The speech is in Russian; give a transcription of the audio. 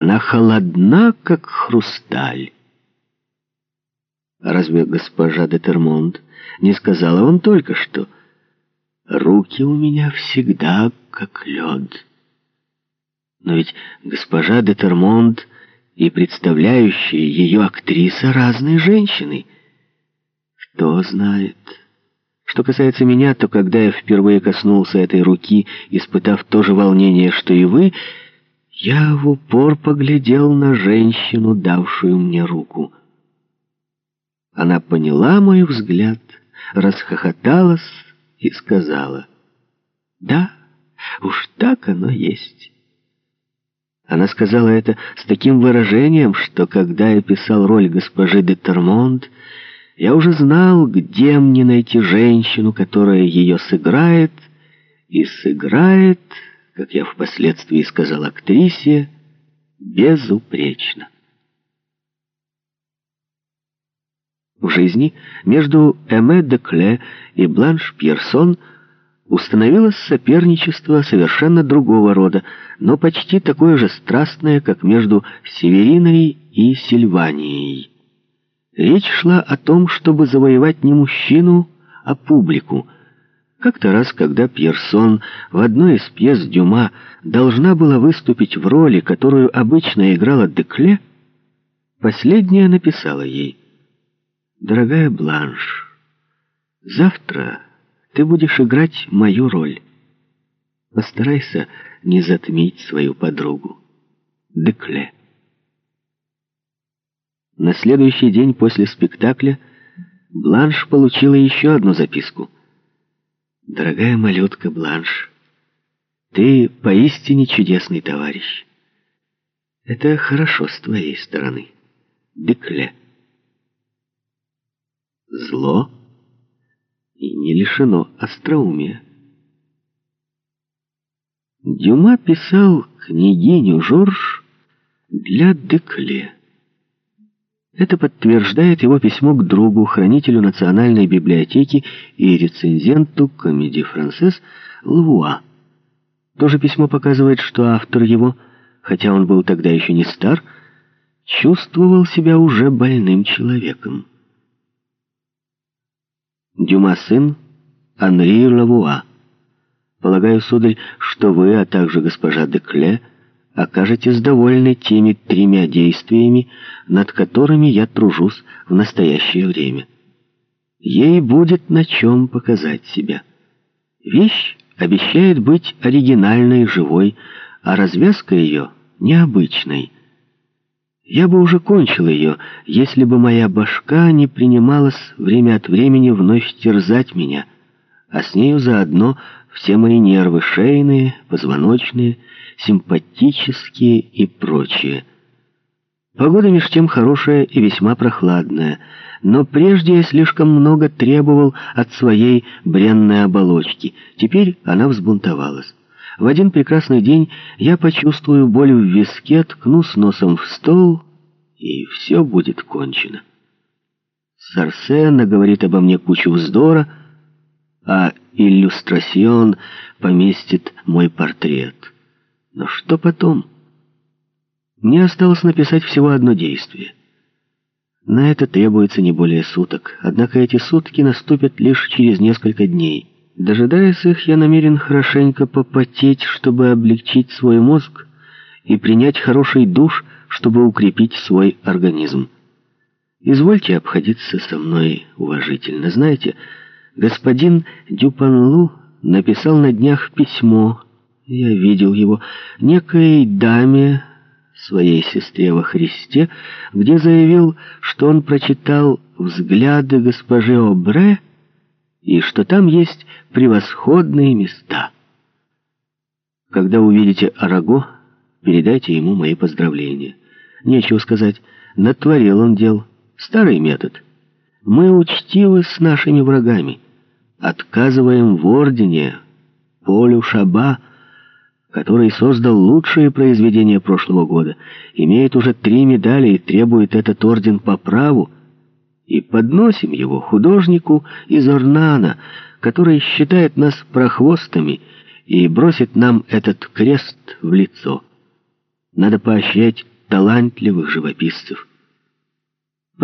Она холодна, как хрусталь. Разве госпожа де Термонт не сказала вам только что? Руки у меня всегда как лед. Но ведь госпожа де Термонт и представляющая ее актриса разные женщины. Кто знает... Что касается меня, то когда я впервые коснулся этой руки, испытав то же волнение, что и вы, я в упор поглядел на женщину, давшую мне руку. Она поняла мой взгляд, расхохоталась и сказала, «Да, уж так оно есть». Она сказала это с таким выражением, что когда я писал роль госпожи де Термонт, я уже знал, где мне найти женщину, которая ее сыграет, и сыграет, как я впоследствии сказал актрисе, безупречно. В жизни между Эме де Кле и Бланш Пьерсон установилось соперничество совершенно другого рода, но почти такое же страстное, как между Севериной и Сильванией. Речь шла о том, чтобы завоевать не мужчину, а публику. Как-то раз, когда Пьерсон в одной из пьес Дюма должна была выступить в роли, которую обычно играла Декле, последняя написала ей «Дорогая Бланш, завтра ты будешь играть мою роль. Постарайся не затмить свою подругу. Декле». На следующий день после спектакля Бланш получила еще одну записку. «Дорогая малютка Бланш, ты поистине чудесный товарищ. Это хорошо с твоей стороны. Декле». Зло и не лишено остроумия. Дюма писал княгиню Жорж для Декле. Это подтверждает его письмо к другу, хранителю Национальной библиотеки и рецензенту комедии «Францесс» Лавуа. То же письмо показывает, что автор его, хотя он был тогда еще не стар, чувствовал себя уже больным человеком. Дюма сын Анри Лавуа. Полагаю, сударь, что вы, а также госпожа Декле, окажетесь довольны теми тремя действиями, над которыми я тружусь в настоящее время. Ей будет на чем показать себя. Вещь обещает быть оригинальной, живой, а развязка ее необычной. Я бы уже кончил ее, если бы моя башка не принималась время от времени вновь терзать меня, а с нею заодно все мои нервы шейные, позвоночные, симпатические и прочие. Погода меж тем хорошая и весьма прохладная, но прежде я слишком много требовал от своей бренной оболочки. Теперь она взбунтовалась. В один прекрасный день я почувствую боль в виске, ткнусь носом в стол, и все будет кончено. Сарсена говорит обо мне кучу вздора, а иллюстрацион поместит мой портрет. Но что потом? Мне осталось написать всего одно действие. На это требуется не более суток, однако эти сутки наступят лишь через несколько дней. Дожидаясь их, я намерен хорошенько попотеть, чтобы облегчить свой мозг и принять хороший душ, чтобы укрепить свой организм. Извольте обходиться со мной уважительно. Знаете, господин Дюпанлу написал на днях письмо я видел его, некой даме, своей сестре во Христе, где заявил, что он прочитал взгляды госпожи Обре и что там есть превосходные места. Когда увидите Араго, передайте ему мои поздравления. Нечего сказать, натворил он дел. Старый метод. Мы учтивы с нашими врагами. Отказываем в ордене Полю Шаба, который создал лучшие произведения прошлого года, имеет уже три медали и требует этот орден по праву, и подносим его художнику из Орнана, который считает нас прохвостами и бросит нам этот крест в лицо. Надо поощрять талантливых живописцев.